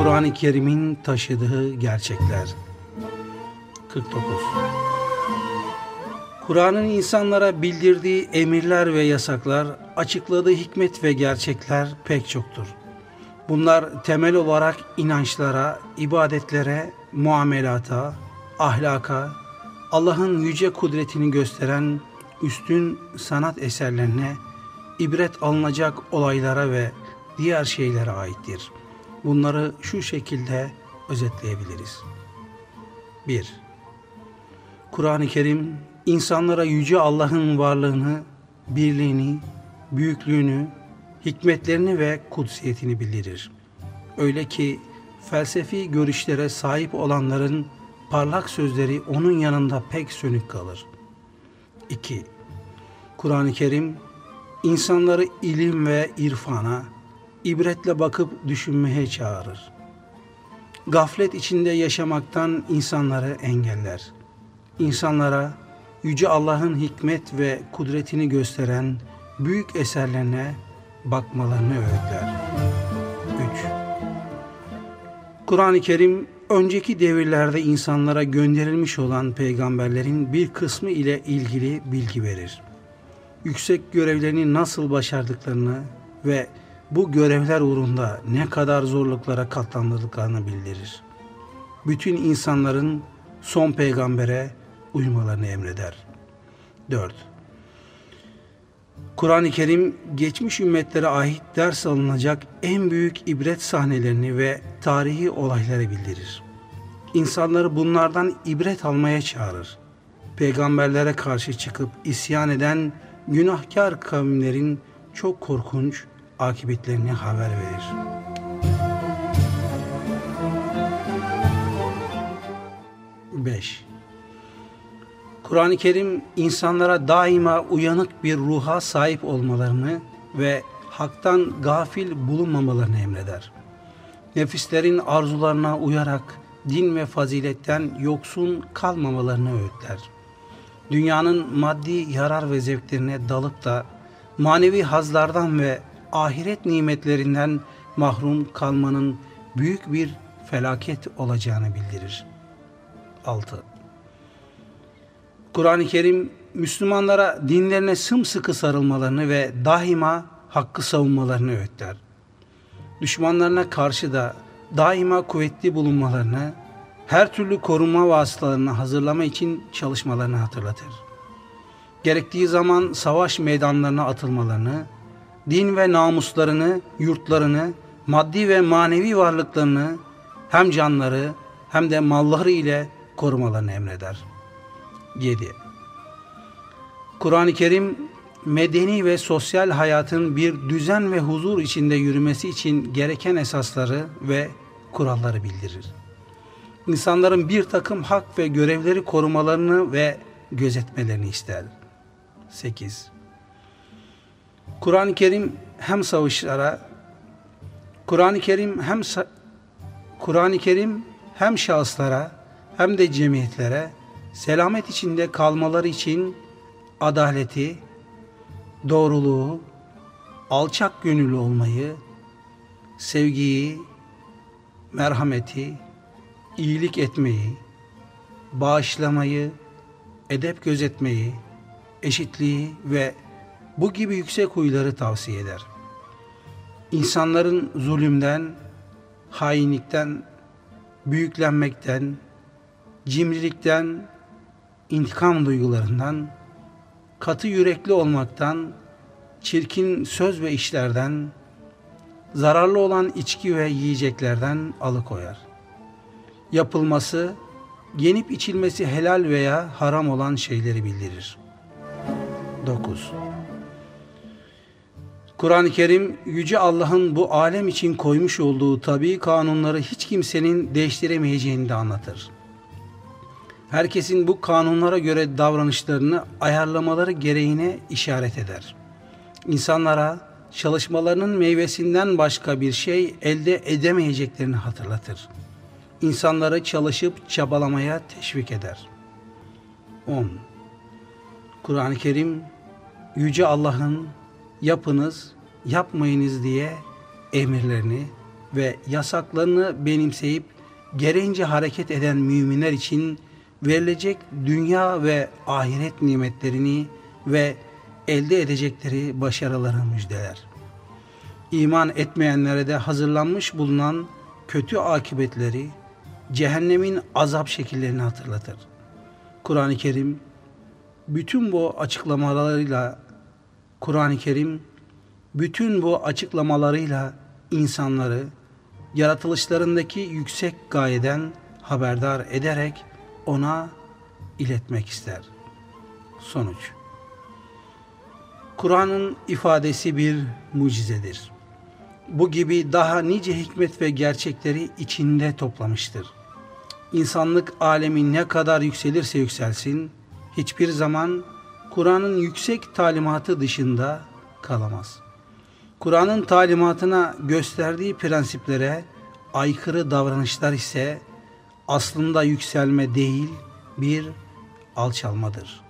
Kur'an-ı Kerim'in taşıdığı gerçekler 49 Kur'an'ın insanlara bildirdiği emirler ve yasaklar, açıkladığı hikmet ve gerçekler pek çoktur. Bunlar temel olarak inançlara, ibadetlere, muamelata, ahlaka, Allah'ın yüce kudretini gösteren üstün sanat eserlerine, ibret alınacak olaylara ve diğer şeylere aittir. Bunları şu şekilde özetleyebiliriz. 1. Kur'an-ı Kerim insanlara yüce Allah'ın varlığını, birliğini, büyüklüğünü, hikmetlerini ve kutsiyetini bildirir. Öyle ki felsefi görüşlere sahip olanların parlak sözleri onun yanında pek sönük kalır. 2. Kur'an-ı Kerim insanları ilim ve irfana, ibretle bakıp düşünmeye çağırır. Gaflet içinde yaşamaktan insanları engeller. İnsanlara Yüce Allah'ın hikmet ve kudretini gösteren büyük eserlerine bakmalarını öğütler. 3. Kur'an-ı Kerim önceki devirlerde insanlara gönderilmiş olan peygamberlerin bir kısmı ile ilgili bilgi verir. Yüksek görevlerini nasıl başardıklarını ve bu görevler uğrunda ne kadar zorluklara katlandıklarını bildirir. Bütün insanların son peygambere uymalarını emreder. 4. Kur'an-ı Kerim geçmiş ümmetlere ait ders alınacak en büyük ibret sahnelerini ve tarihi olayları bildirir. İnsanları bunlardan ibret almaya çağırır. Peygamberlere karşı çıkıp isyan eden günahkar kavimlerin çok korkunç akıbetlerini haber verir. Beş. Kur'an-ı Kerim insanlara daima uyanık bir ruha sahip olmalarını ve haktan gafil bulunmamalarını emreder. Nefislerin arzularına uyarak din ve faziletten yoksun kalmamalarını öğütler. Dünyanın maddi yarar ve zevklerine dalıp da manevi hazlardan ve ahiret nimetlerinden mahrum kalmanın büyük bir felaket olacağını bildirir. 6. Kur'an-ı Kerim Müslümanlara dinlerine sımsıkı sarılmalarını ve daima hakkı savunmalarını öğütler. Düşmanlarına karşı da daima kuvvetli bulunmalarını, her türlü korunma vasıtalarını hazırlama için çalışmalarını hatırlatır. Gerektiği zaman savaş meydanlarına atılmalarını, din ve namuslarını, yurtlarını, maddi ve manevi varlıklarını hem canları hem de malları ile korumalarını emreder. 7. Kur'an-ı Kerim medeni ve sosyal hayatın bir düzen ve huzur içinde yürümesi için gereken esasları ve kuralları bildirir. İnsanların bir takım hak ve görevleri korumalarını ve gözetmelerini ister. 8. Kur'an-ı Kerim hem savaşlara Kur'an-ı Kerim hem Kur'an-ı Kerim hem şahıslara hem de cemiyetlere selamet içinde kalmaları için adaleti, doğruluğu, alçak gönüllü olmayı, sevgiyi, merhameti, iyilik etmeyi, bağışlamayı, edep gözetmeyi, eşitliği ve bu gibi yüksek huyları tavsiye eder. İnsanların zulümden, hainlikten, büyüklenmekten, cimrilikten, intikam duygularından, katı yürekli olmaktan, çirkin söz ve işlerden, zararlı olan içki ve yiyeceklerden alıkoyar. Yapılması, yenip içilmesi helal veya haram olan şeyleri bildirir. 9. Kur'an-ı Kerim Yüce Allah'ın bu alem için koymuş olduğu tabi kanunları hiç kimsenin değiştiremeyeceğini de anlatır. Herkesin bu kanunlara göre davranışlarını ayarlamaları gereğine işaret eder. İnsanlara çalışmalarının meyvesinden başka bir şey elde edemeyeceklerini hatırlatır. İnsanları çalışıp çabalamaya teşvik eder. 10. Kur'an-ı Kerim Yüce Allah'ın yapınız, yapmayınız diye emirlerini ve yasaklarını benimseyip gereğince hareket eden müminler için verilecek dünya ve ahiret nimetlerini ve elde edecekleri başarıları müjdeler. İman etmeyenlere de hazırlanmış bulunan kötü akıbetleri, cehennemin azap şekillerini hatırlatır. Kur'an-ı Kerim bütün bu açıklamalarıyla Kur'an-ı Kerim bütün bu açıklamalarıyla insanları yaratılışlarındaki yüksek gayeden haberdar ederek ona iletmek ister. Sonuç Kur'an'ın ifadesi bir mucizedir. Bu gibi daha nice hikmet ve gerçekleri içinde toplamıştır. İnsanlık alemi ne kadar yükselirse yükselsin, hiçbir zaman Kur'an'ın yüksek talimatı dışında kalamaz. Kur'an'ın talimatına gösterdiği prensiplere aykırı davranışlar ise aslında yükselme değil bir alçalmadır.''